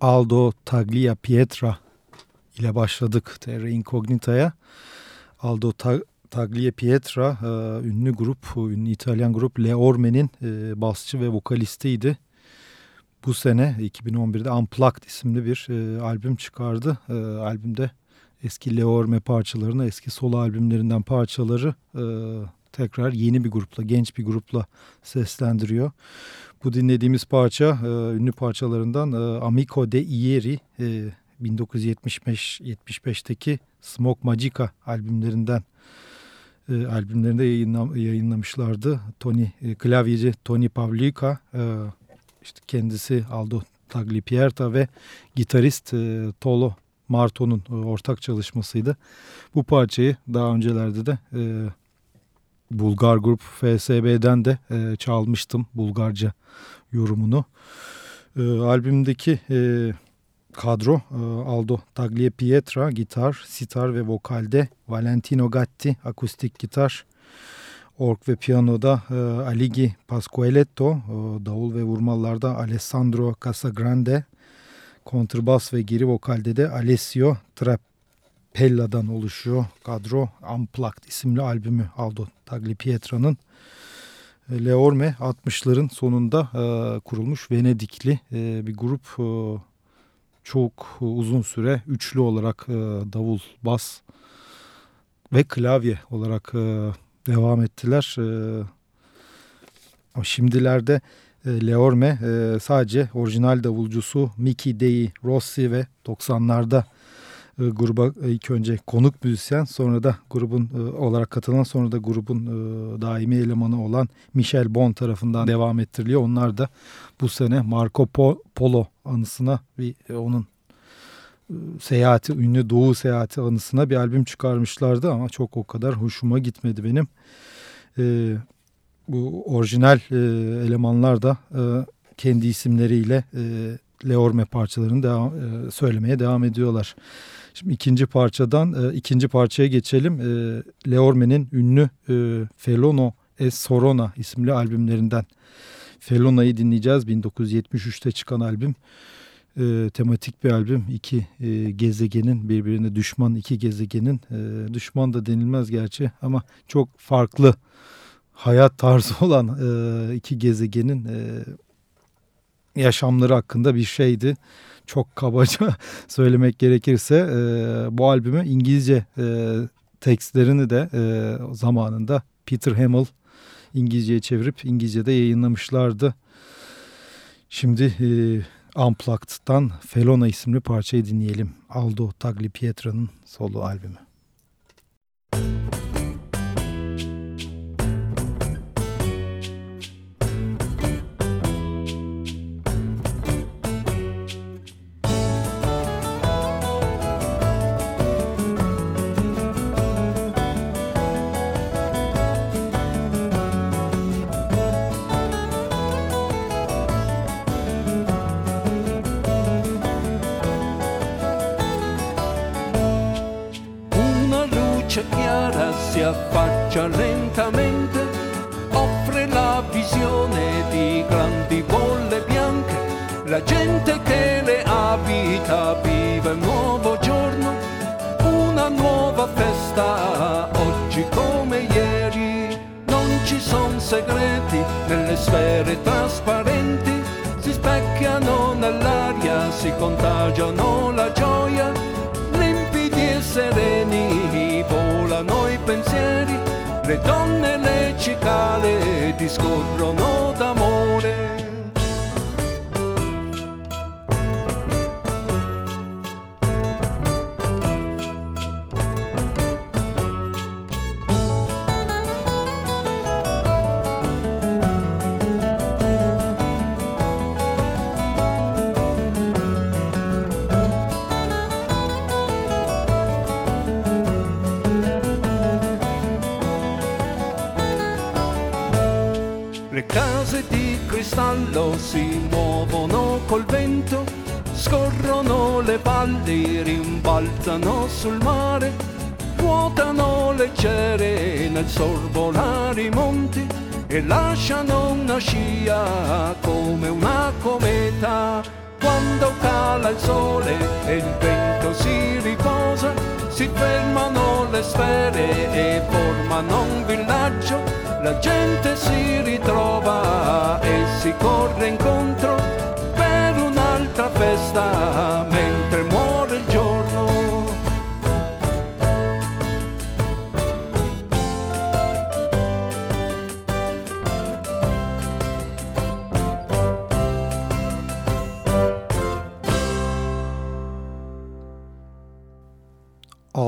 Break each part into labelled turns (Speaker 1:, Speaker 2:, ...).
Speaker 1: Aldo Taglia Pietra ile başladık Terra Incognita'ya. Aldo Ta- Taglia Pietra e, ünlü grup, ünlü İtalyan grup Le Orme'nin e, basçı ve vokalistiydi. Bu sene 2011'de Unplugged isimli bir e, albüm çıkardı. E, albümde eski Le Orme parçalarını, eski solo albümlerinden parçaları e, tekrar yeni bir grupla, genç bir grupla seslendiriyor. Bu dinlediğimiz parça e, ünlü parçalarından e, Amico de Ieri e, 1975-75'teki Smoke Magica albümlerinden e, albümlerinde yayınla, yayınlamışlardı. Tony e, klavyeci Tony Pavlica e, işte kendisi Aldo Tagliapierta ve gitarist e, Tolo Marto'nun e, ortak çalışmasıydı. Bu parçayı daha öncelerde de e, Bulgar grup FSB'den de e, çalmıştım Bulgarca yorumunu. E, albümdeki e, kadro e, Aldo Tagliapietra gitar, sitar ve vokalde Valentino Gatti akustik gitar, org ve piyanoda e, Aligi Pasqualetto, e, davul ve vurmalarda Alessandro Casagrande, kontrbas ve geri vokalde de Alessio Trappella'dan oluşuyor. Kadro Unplugged isimli albümü Aldo Tagliapietra'nın. E, Le Orme 60'ların sonunda e, kurulmuş Venedikli e, bir grup. E, çok uzun süre üçlü olarak e, davul, bas ve klavye olarak e, devam ettiler. E, şimdilerde e, Leorme e, sadece orijinal davulcusu Mickey Dei Rossi ve 90'larda e, gruba ilk önce konuk müzisyen sonra da grubun e, olarak katılan sonra da grubun e, daimi elemanı olan Michel Bon tarafından devam ettiriliyor. Onlar da bu sene Marco Po- Polo anısına bir e, onun seyahati, ünlü Doğu seyahati anısına bir albüm çıkarmışlardı ama çok o kadar hoşuma gitmedi benim. E, bu orijinal e, elemanlar da e, kendi isimleriyle e, Leorme parçalarını devam, e, söylemeye devam ediyorlar. Şimdi ikinci parçadan e, ikinci parçaya geçelim. E, Leorme'nin ünlü e, Felono es Sorona isimli albümlerinden. Felona'yı dinleyeceğiz. 1973'te çıkan albüm. E, tematik bir albüm. İki e, gezegenin birbirine düşman iki gezegenin e, düşman da denilmez gerçi ama çok farklı hayat tarzı olan e, iki gezegenin e, yaşamları hakkında bir şeydi. Çok kabaca söylemek gerekirse e, bu albümü İngilizce e, tekstlerini de e, zamanında Peter Hamill İngilizceye çevirip İngilizce'de yayınlamışlardı. Şimdi e, Unplugged'dan Felona isimli parçayı dinleyelim. Aldo Tagliapietra'nın solo albümü. Müzik
Speaker 2: affaccia lentamente, offre la visione di grandi bolle bianche, la gente che le abita vive un nuovo giorno, una nuova festa, oggi come ieri, non ci sono segreti nelle sfere trasparenti, si specchiano nell'aria, si contagiano la gioia, limpidi e sereni volano i pensieri, le donne le cicale discorrono d'amore. Lasciano una scia come una cometa. Quando cala il sole e il vento si riposa, si fermano le sfere e formano un villaggio la gente si ritrova e si corre incontro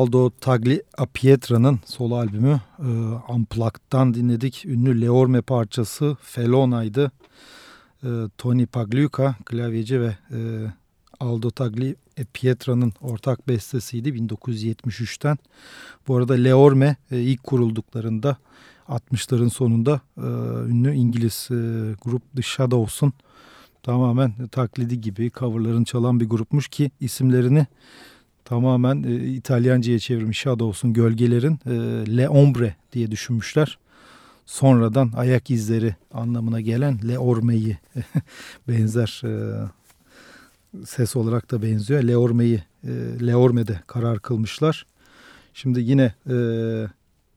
Speaker 1: Aldo Tagli Pietra'nın solo albümü e, Unplugged'dan dinledik. Ünlü Leorme parçası Felona'ydı. E, Tony Pagliuca klavyeci ve e, Aldo Tagli Pietra'nın ortak bestesiydi 1973'ten. Bu arada Leorme e, ilk kurulduklarında 60'ların sonunda e, ünlü İngiliz e, grup The Shadows'un tamamen taklidi gibi coverların çalan bir grupmuş ki isimlerini tamamen e, İtalyanca'ya çevirmiş Shadows'un gölgelerin e, Le Ombre diye düşünmüşler. Sonradan ayak izleri anlamına gelen Le Orme'yi benzer e, ses olarak da benziyor. Le Orme'yi e, Le Orme'de karar kılmışlar. Şimdi yine e,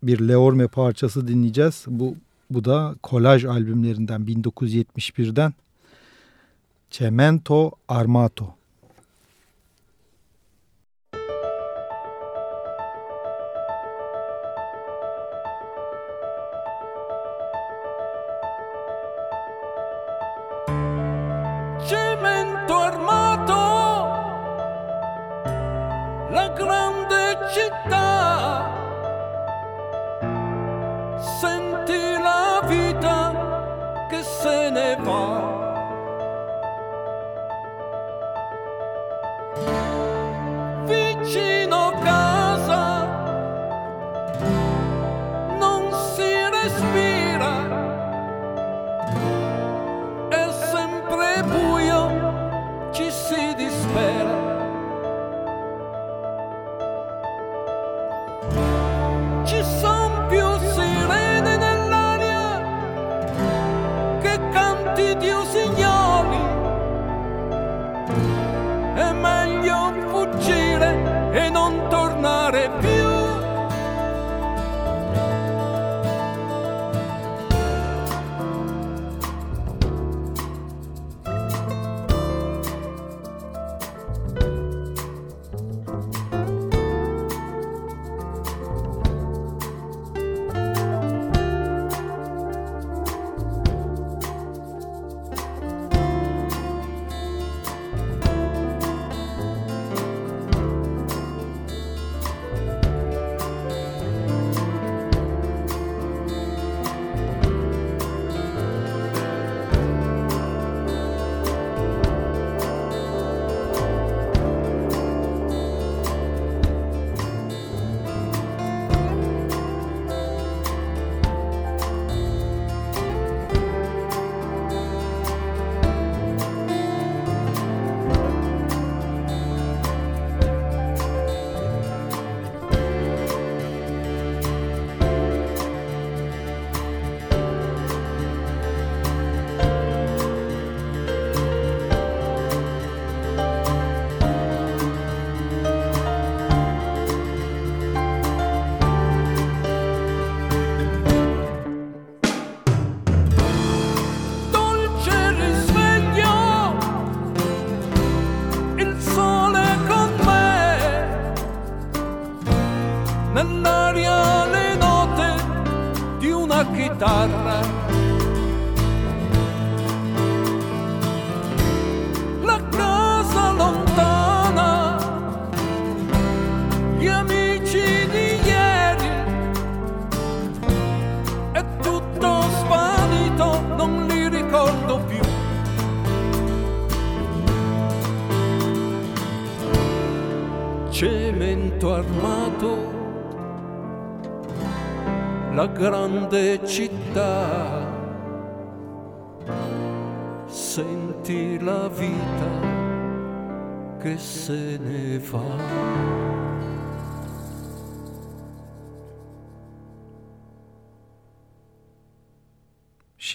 Speaker 1: bir Le Orme parçası dinleyeceğiz. Bu bu da kolaj albümlerinden 1971'den Cemento Armato.
Speaker 2: senti la vita che se ne va.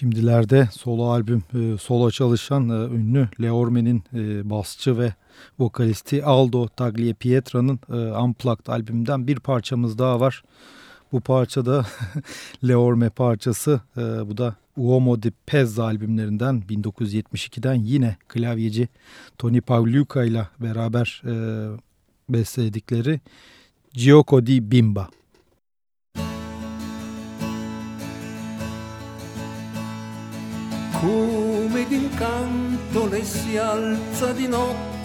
Speaker 1: Şimdilerde solo albüm, e, solo çalışan e, ünlü Leorme'nin e, basçı ve vokalisti Aldo Tagliapietra'nın Unplugged albümünden bir parçamız daha var. Bu parça da Leorme parçası. Bu da Uomo di Pezza albümlerinden 1972'den yine klavyeci Tony Pavluca ile beraber besledikleri Gioco di Bimba.
Speaker 2: Come d'incanto le si alza di notte,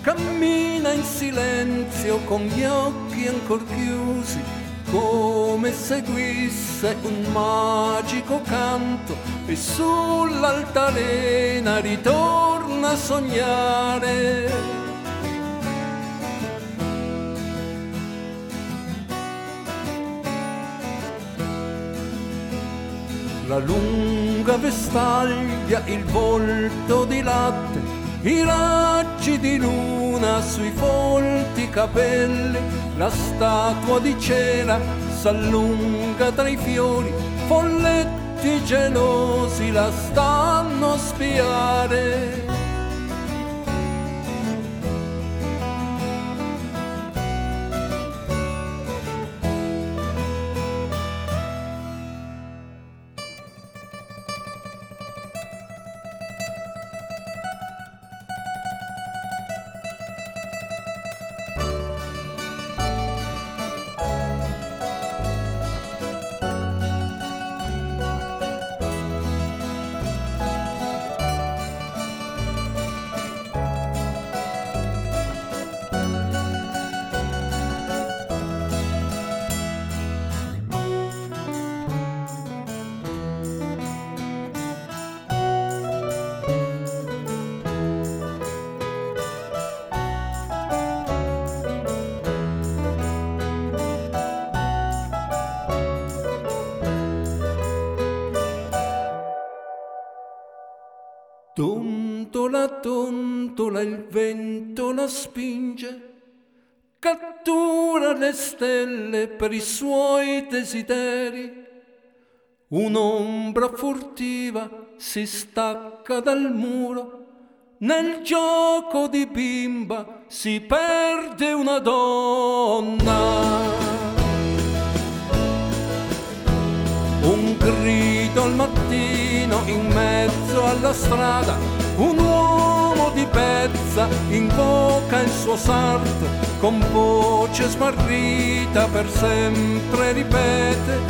Speaker 2: cammina in silenzio con gli occhi ancor chiusi come seguisse un magico canto e sull'altalena ritorna a sognare. La lunga vestaglia, il volto di latte, i raggi di luna sui folti capelli, la statua di cera s'allunga tra i fiori, folletti gelosi la stanno a spiare. Tontola, tontola, il vento la spinge, cattura le stelle per i suoi desideri. Un'ombra furtiva si stacca dal muro, nel gioco di bimba si perde una donna. Un grido al mattino in mezzo alla strada, un uomo di pezza invoca il suo sarto, con voce smarrita per sempre ripete,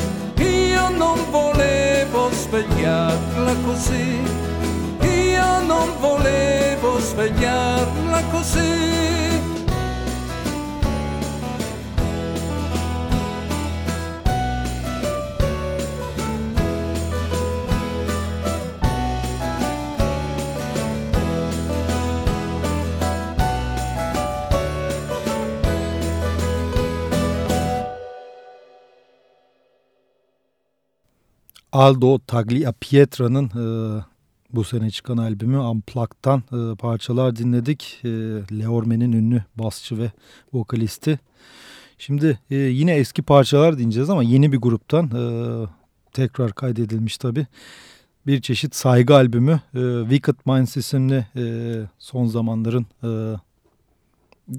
Speaker 2: io non volevo svegliarla così, io non volevo svegliarla così.
Speaker 1: Aldo Tagliapietra'nın e, bu sene çıkan albümü Unplugged'dan e, parçalar dinledik. E, Leorme'nin ünlü basçı ve vokalisti. Şimdi e, yine eski parçalar dinleyeceğiz ama yeni bir gruptan e, tekrar kaydedilmiş tabi. Bir çeşit saygı albümü e, Wicked Minds isimli e, son zamanların e,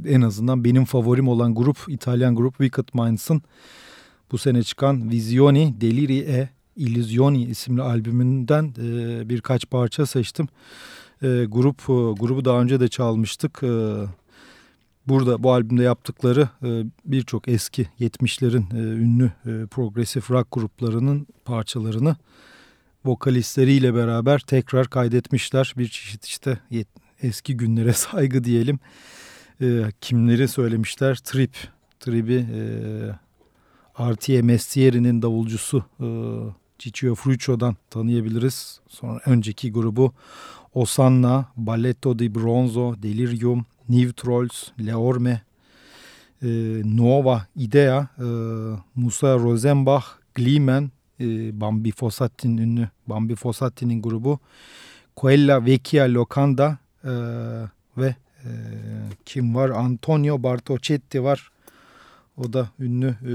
Speaker 1: en azından benim favorim olan grup İtalyan grup Wicked Minds'ın bu sene çıkan Visioni Delirie Illusioni isimli albümünden e, birkaç parça seçtim. E, grup e, grubu daha önce de çalmıştık. E, burada bu albümde yaptıkları e, birçok eski 70'lerin e, ünlü e, progresif rock gruplarının parçalarını vokalistleriyle beraber tekrar kaydetmişler. Bir çeşit işte eski günlere saygı diyelim. E, kimleri söylemişler? Trip, Trip'i e, Artie Mestieri'nin davulcusu e, Ciccio Fruccio'dan tanıyabiliriz. Sonra önceki grubu Osanna, Balletto di Bronzo, Delirium, New Trolls, Leorme, e, Nova, Idea, e, Musa Rosenbach, Glimen, e, Bambi Fossati'nin ünlü Bambi Fossati'nin grubu, Quella Vecchia Locanda e, ve e, kim var? Antonio Bartocetti var. O da ünlü e,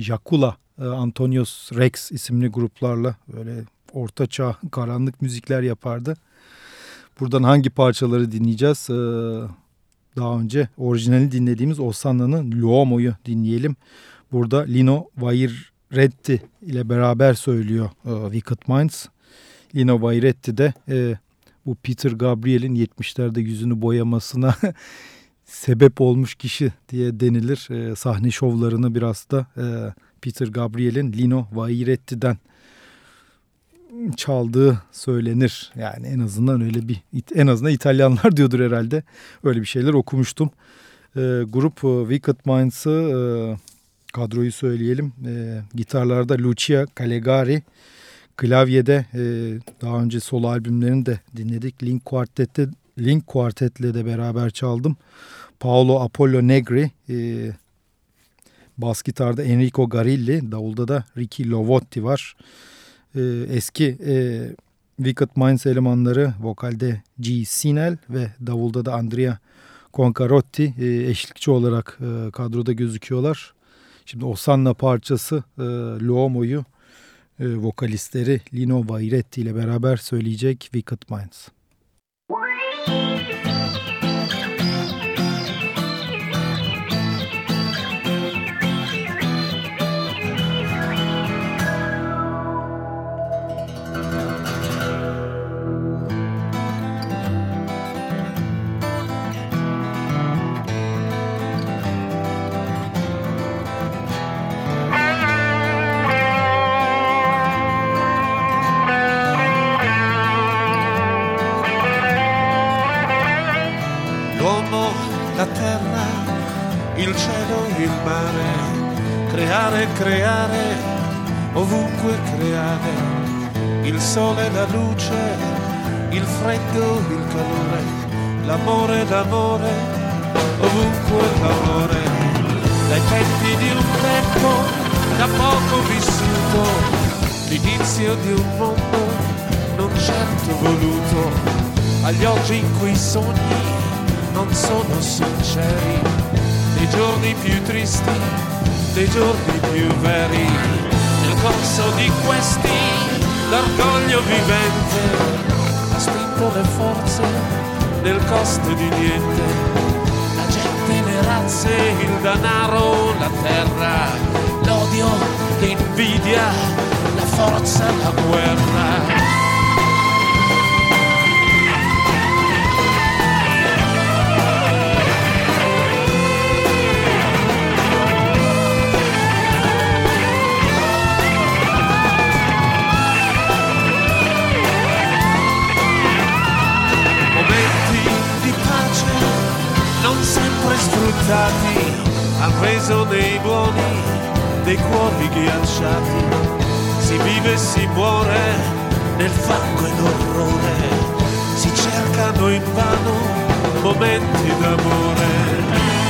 Speaker 1: Jakula Antonios Rex isimli gruplarla böyle ortaçağ karanlık müzikler yapardı. Buradan hangi parçaları dinleyeceğiz? E, daha önce orijinali dinlediğimiz Osanna'nın Luomo'yu dinleyelim. Burada Lino Vairetti ile beraber söylüyor e, Wicked Minds. Lino Vairetti de bu Peter Gabriel'in 70'lerde yüzünü boyamasına sebep olmuş kişi diye denilir. sahne şovlarını biraz da Peter Gabriel'in Lino Vairetti'den çaldığı söylenir. Yani en azından öyle bir en azından İtalyanlar diyordur herhalde. Öyle bir şeyler okumuştum. E, grup e, Wicked Minds'ı e, kadroyu söyleyelim. E, gitarlarda Lucia Calegari, klavyede e, daha önce solo albümlerini de dinledik. Link Quartet'te Link Quartet'le de beraber çaldım. Paolo Apollo Negri, e, Bas gitarda Enrico Garilli, davulda da Ricky Lovotti var. Ee, eski e, Wicked Minds elemanları vokalde G. Sinel ve davulda da Andrea Concarotti e, eşlikçi olarak e, kadroda gözüküyorlar. Şimdi Osanna parçası e, Luomo'yu e, vokalistleri Lino Vairetti ile beraber söyleyecek Wicked Minds.
Speaker 3: Creare, creare, ovunque creare, il sole, la luce, il freddo, il calore, l'amore, l'amore, ovunque l'amore, dai petti di un tempo da poco vissuto, l'inizio di un mondo, non tanto voluto. Agli oggi in cui i sogni non sono sinceri, dei giorni più tristi, dei giorni più veri. Nel corso di questi l'orgoglio vivente ha spinto le forze nel costo di niente. La gente, le razze, il denaro, la terra, l'odio, l'invidia, la forza, la guerra. Han reso nei buoni dei cuori ghiacciati. Si vive e si muore nel fango e l'orrore, si cercano in vano momenti d'amore.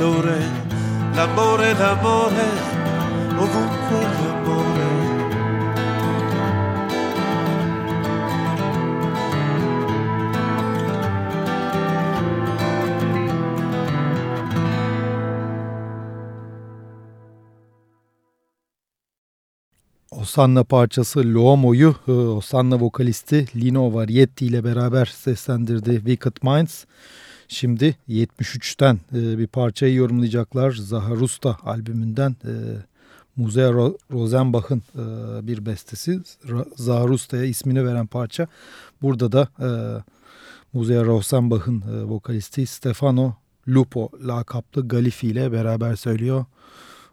Speaker 3: İl calore, l'amore, l'amore, ovunque l'amore.
Speaker 4: Osanna parçası L'Uomo'yu e, Osanna vokalisti Lino Varietti ile beraber seslendirdi Wicked Minds. Şimdi 73'ten e, bir parçayı yorumlayacaklar. Zaharusta albümünden e, Rosenbach'ın bir bestesi. Zaharusta'ya ismini veren parça. Burada da Musea Rosenbach'ın vokalisti Stefano Lupo lakaplı Galifi ile beraber söylüyor.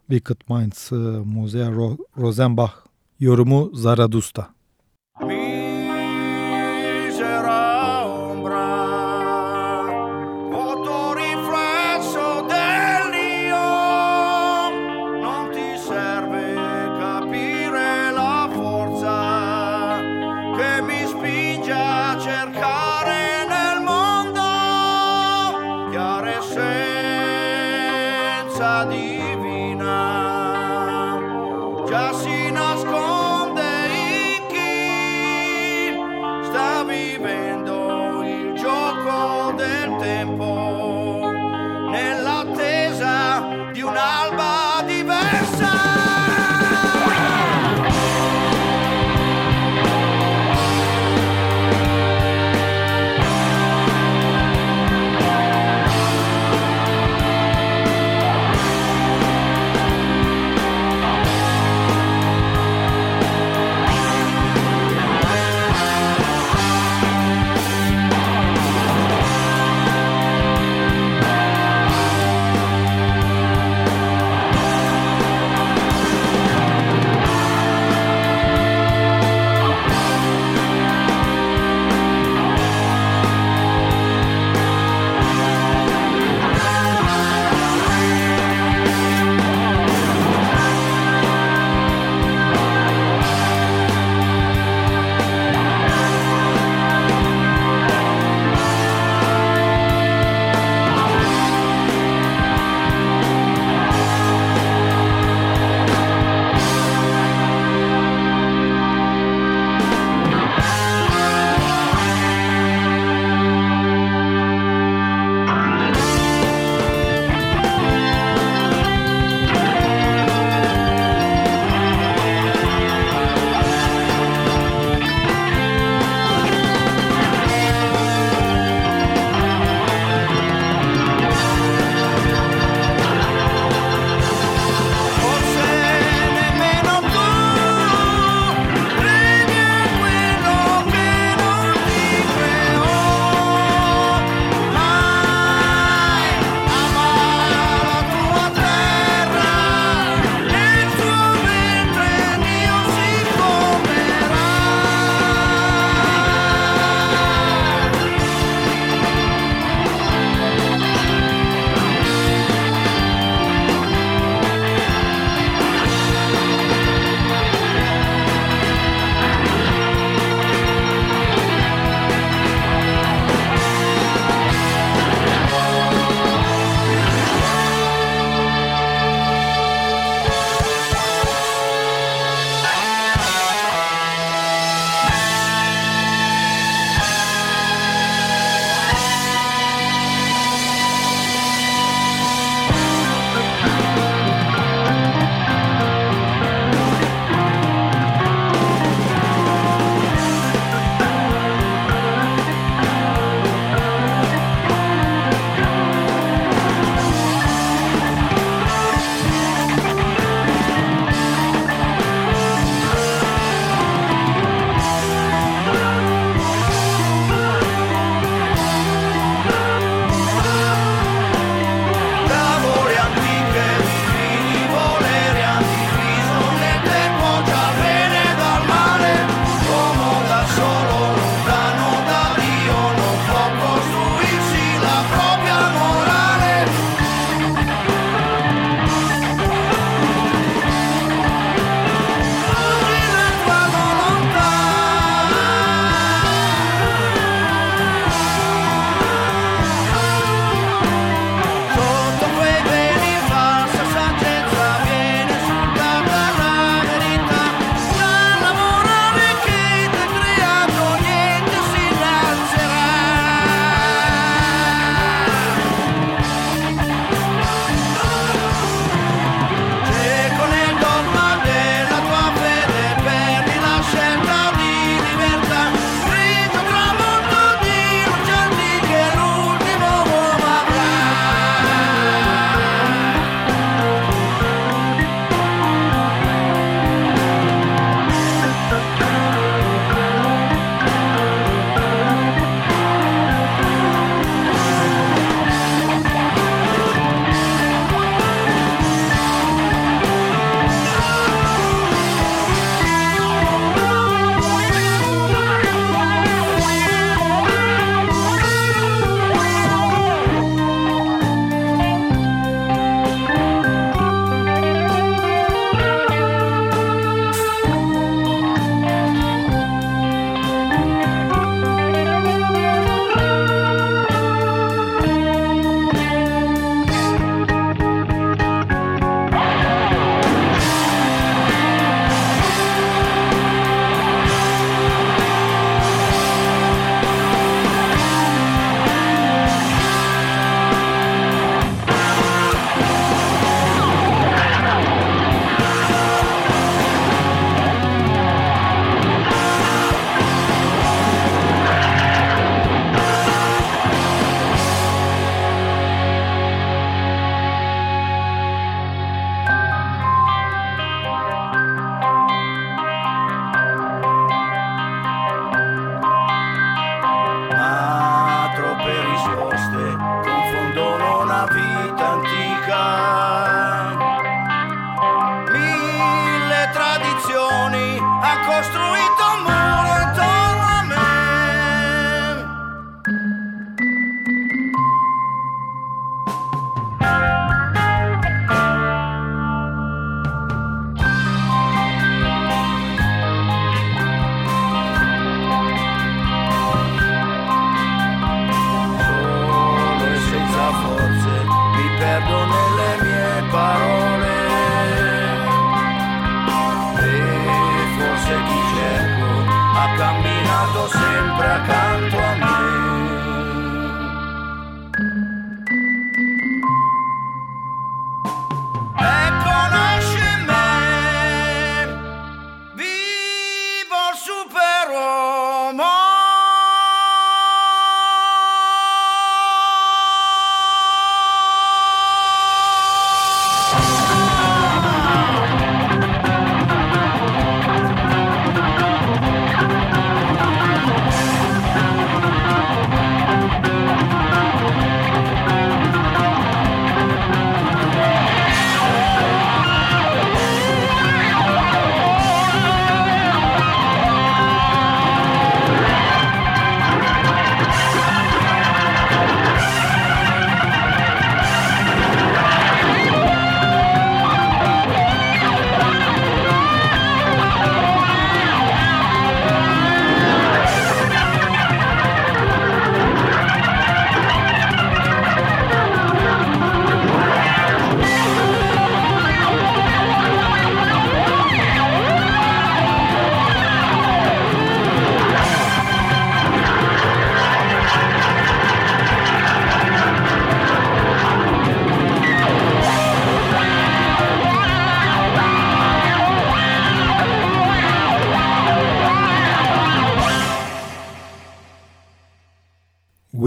Speaker 4: Wicked Minds, Musea Rosenbach yorumu Zaradusta.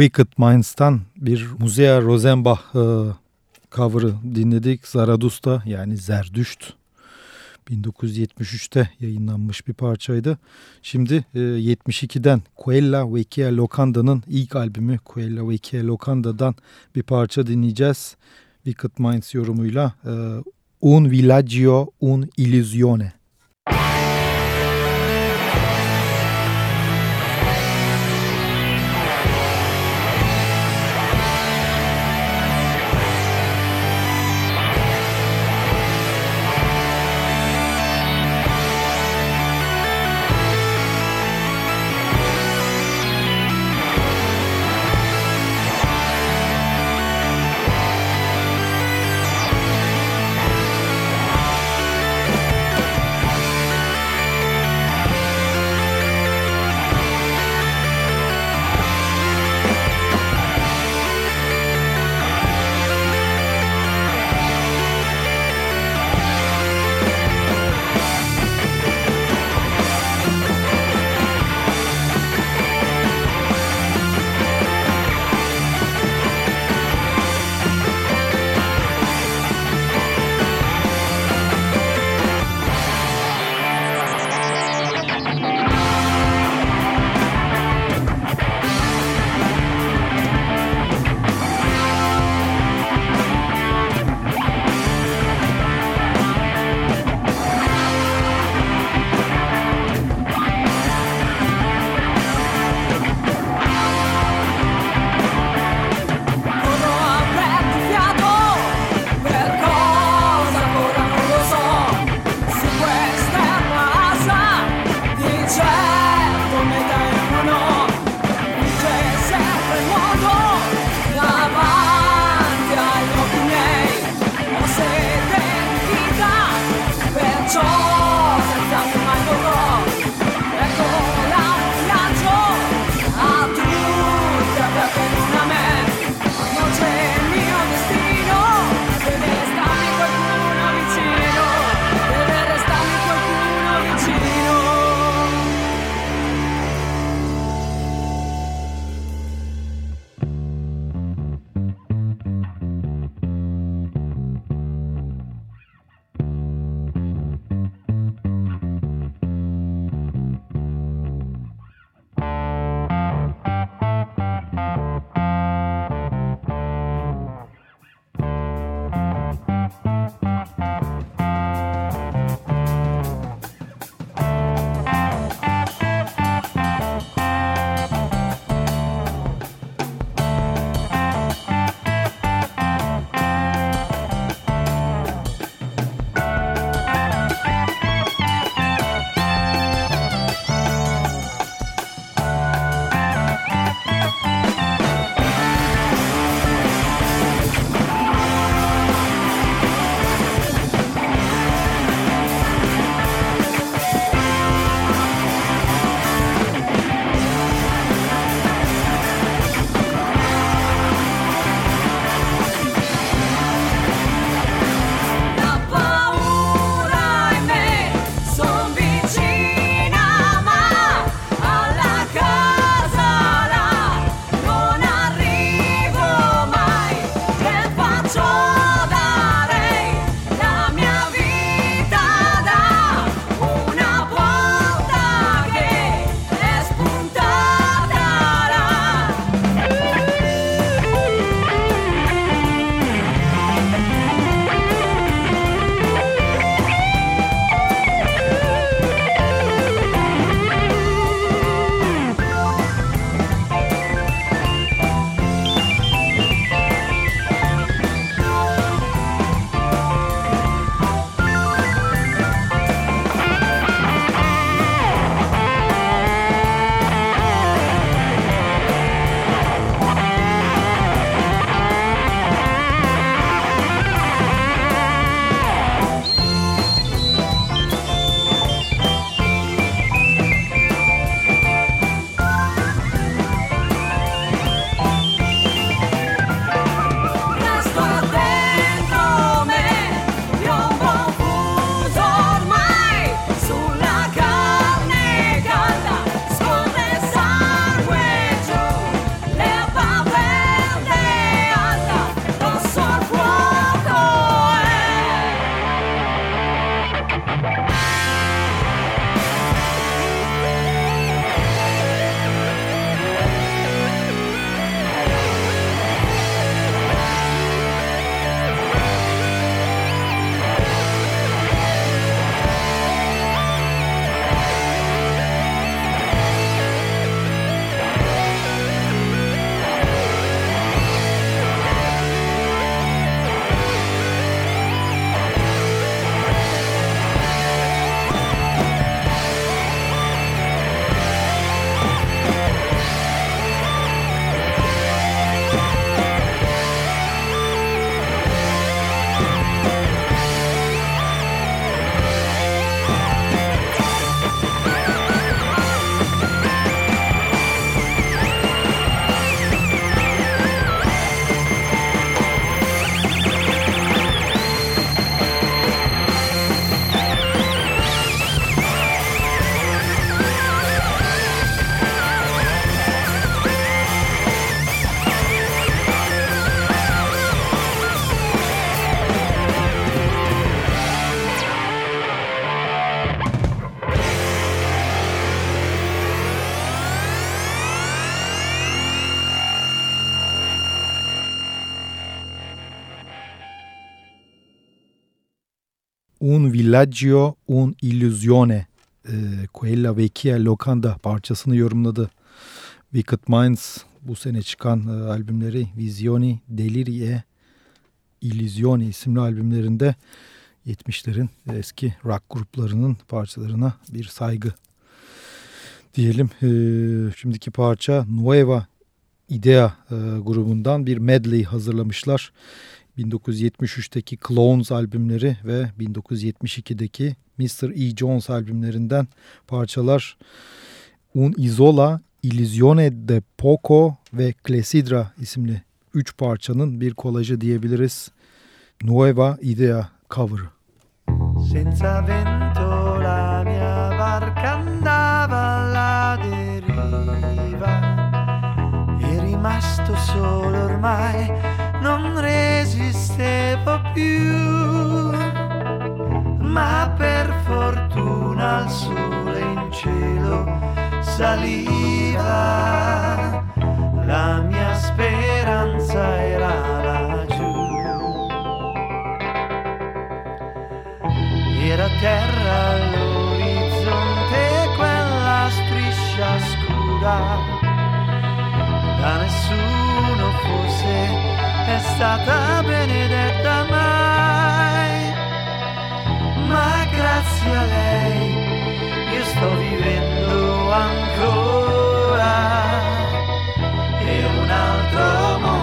Speaker 1: Wicked Minds'tan bir Musea Rosenbach e, cover'ı dinledik. Zaradusta yani Zerdüşt. 1973'te yayınlanmış bir parçaydı. Şimdi e, 72'den Quella Vecchia Locanda'nın ilk albümü Quella Vecchia Locanda'dan bir parça dinleyeceğiz. Wicked Minds yorumuyla e, Un Villaggio Un Illusione. Villaggio, Un Illusione e, Quella Vecchia Locanda parçasını yorumladı. Wicked Minds bu sene çıkan e, albümleri Visioni, Delirie, Illusione isimli albümlerinde 70'lerin eski rock gruplarının parçalarına bir saygı diyelim. E, şimdiki parça Nueva Idea e, grubundan bir medley hazırlamışlar. 1973'teki Clones albümleri ve 1972'deki Mr. E. Jones albümlerinden parçalar Un Isola, Illusione de Poco ve Clesidra isimli üç parçanın bir kolajı diyebiliriz. Nueva Idea cover.
Speaker 4: Senza vento la mia barca andava alla deriva. È rimasto solo ormai, non resistevo più. Ma per fortuna il sole in cielo saliva. Stata benedetta mai. Ma grazie a lei io sto vivendo ancora. E un altro mondo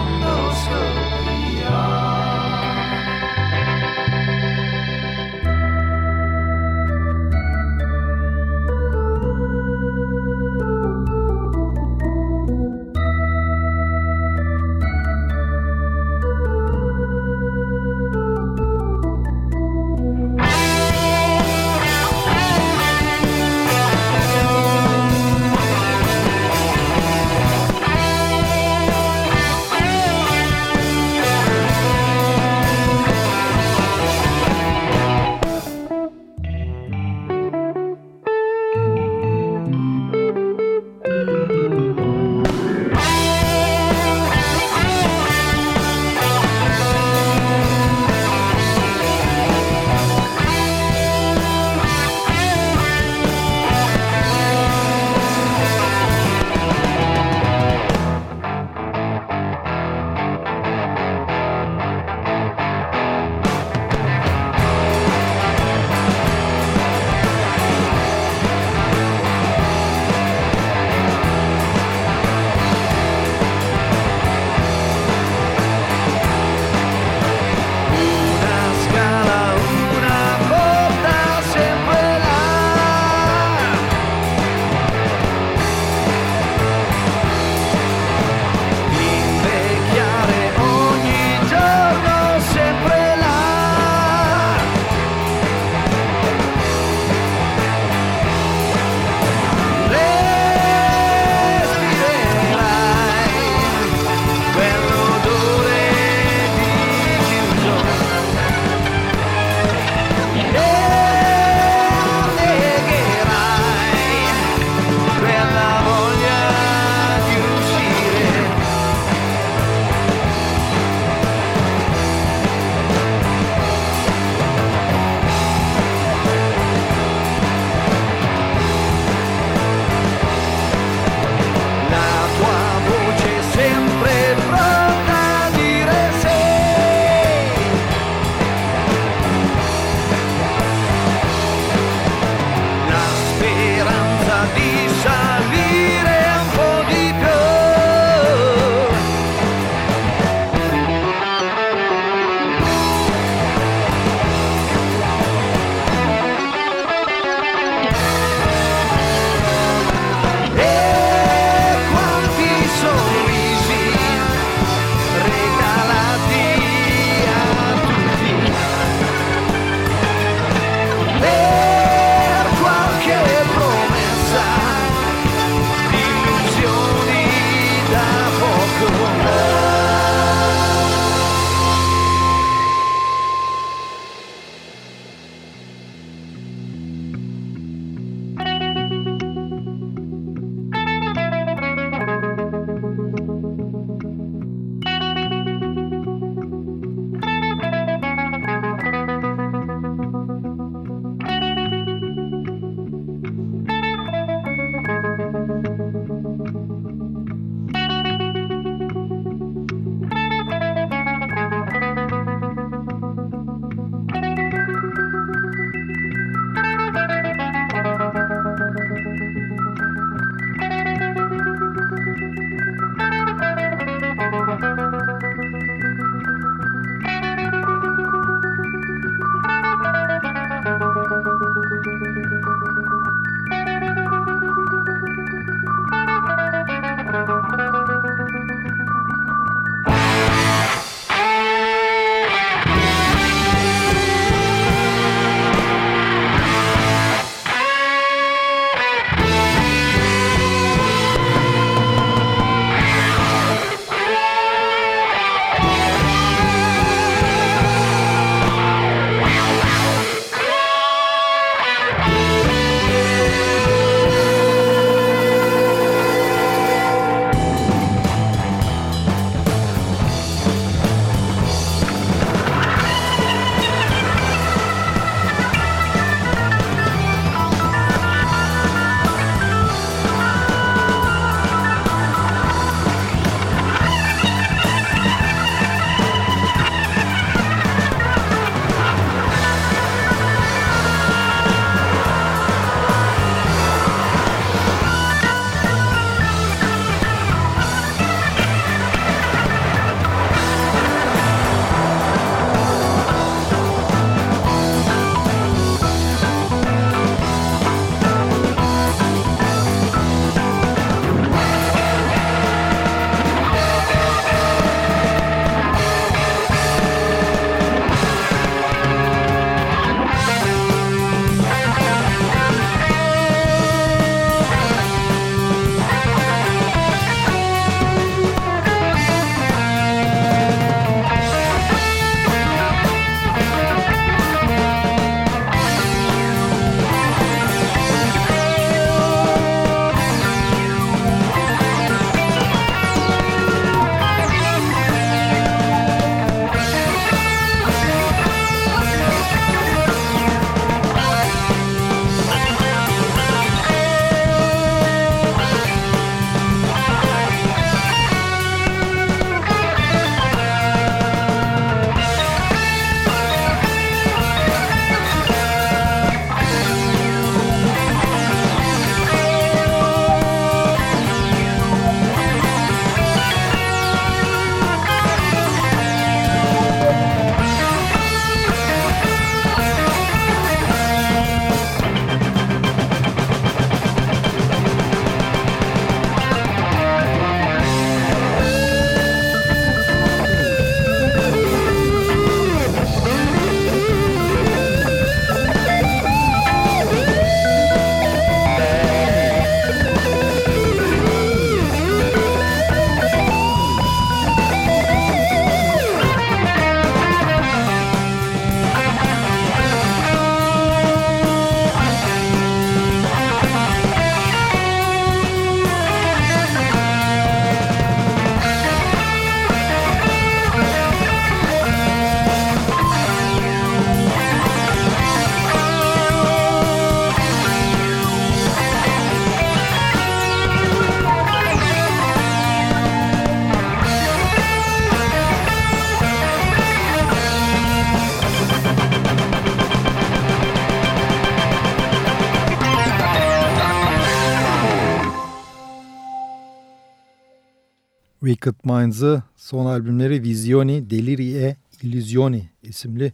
Speaker 1: Wicked Minds'ı son albümleri Visioni, Delirie, Illusioni isimli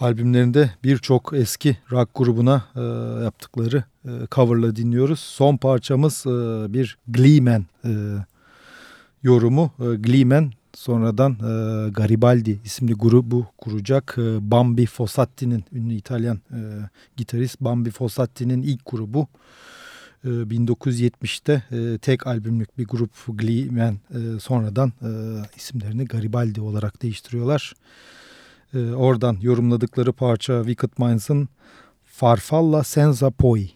Speaker 1: albümlerinde birçok eski rock grubuna e, yaptıkları e, coverla dinliyoruz. Son parçamız e, bir Gleeman e, yorumu. E, Gleeman sonradan e, Garibaldi isimli grubu kuracak. E, Bambi Fossatti'nin ünlü İtalyan e, gitarist Bambi Fossatti'nin ilk grubu. 1970'te e, tek albümlük bir grup Glee Man e, sonradan e, isimlerini Garibaldi olarak değiştiriyorlar. Oradan yorumladıkları parça Wicked Minds'ın Farfalla Senza Poi.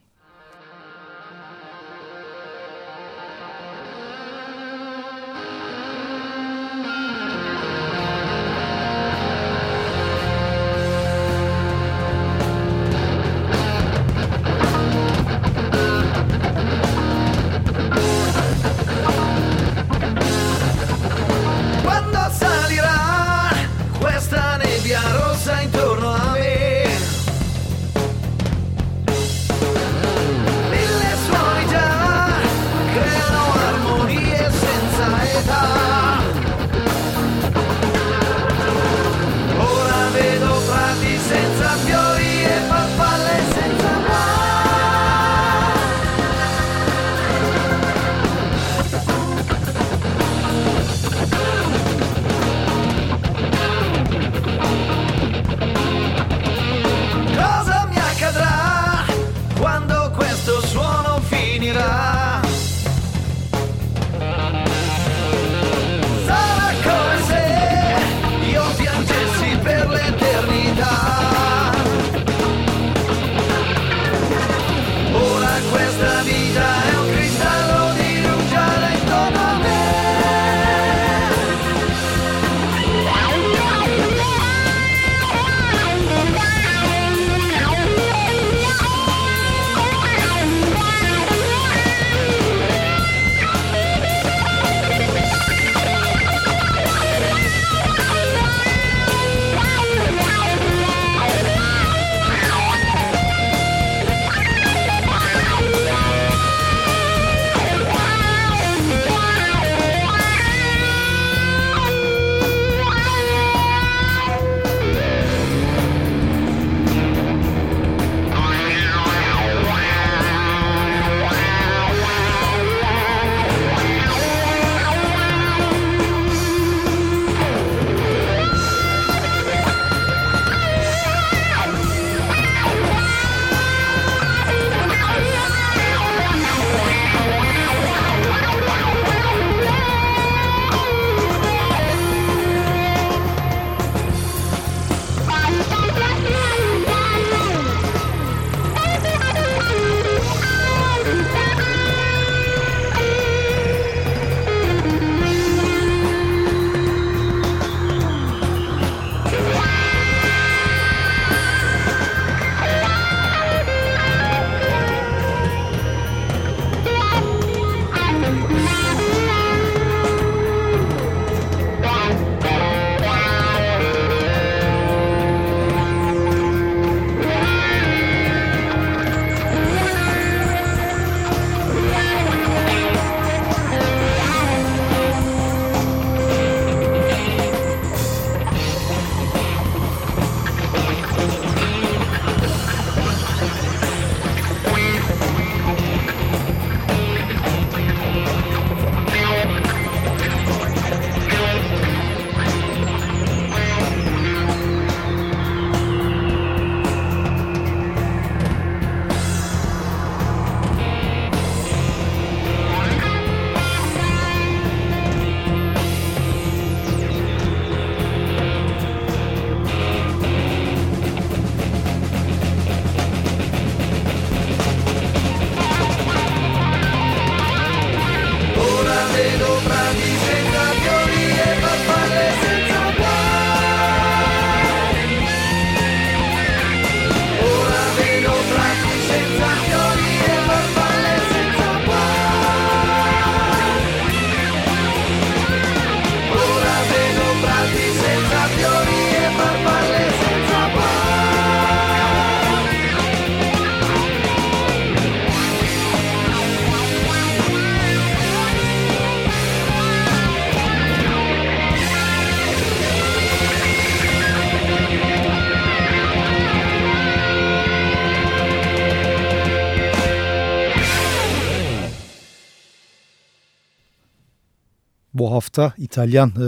Speaker 1: Hafta İtalyan e,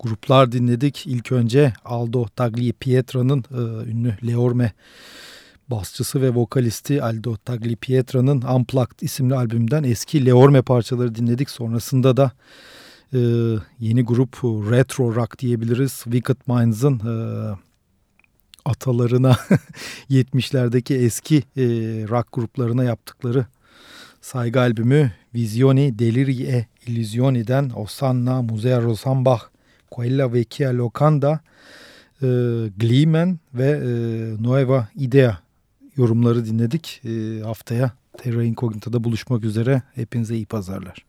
Speaker 1: gruplar dinledik. İlk önce Aldo Tagliapietra'nın e, ünlü Leorme basçısı ve vokalisti Aldo Tagliapietra'nın Unplugged isimli albümden eski Leorme parçaları dinledik. Sonrasında da e, yeni grup Retro Rock diyebiliriz. Wicked Minds'ın e, atalarına 70'lerdeki eski e, rock gruplarına yaptıkları saygı albümü Visioni Delirie Illusioni'den Osanna Musea Rosambach Quella Vecchia Locanda e, Gleeman ve e, Nueva Idea yorumları dinledik. E, haftaya Terra Incognita'da buluşmak üzere. Hepinize iyi pazarlar.